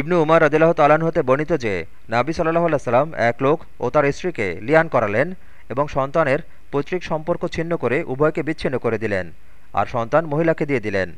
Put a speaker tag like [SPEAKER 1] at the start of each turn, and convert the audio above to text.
[SPEAKER 1] ইবনু উমার রদিল্লাহ তালান হতে বর্ণিত যে, নাবি সাল্লাহ আল্লাহ এক লোক ও তার স্ত্রীকে লিয়ান করালেন এবং সন্তানের পৈতৃক সম্পর্ক ছিন্ন করে উভয়কে বিচ্ছিন্ন করে দিলেন, আর সন্তান মহিলাকে দিয়ে দিলেন।